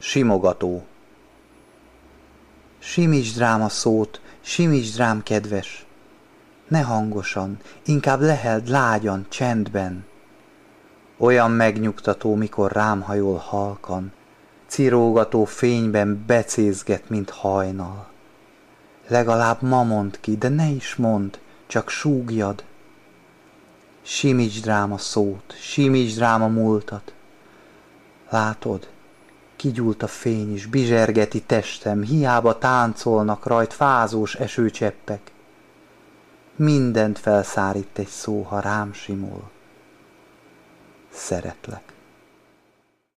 Simogató Simítsd rám szót, simítsd rám, kedves, ne hangosan, inkább leheld lágyan, csendben. Olyan megnyugtató, mikor rám hajol halkan, cirógató fényben becézget, mint hajnal. Legalább ma mond ki, de ne is mond, csak súgjad. Simítsd rám szót, simítsd rám múltat. Látod, kigyúlt a fény is, bizsergeti testem, hiába táncolnak rajt fázós esőcseppek. Mindent felszárít egy szó, ha rám simul. Szeretlek.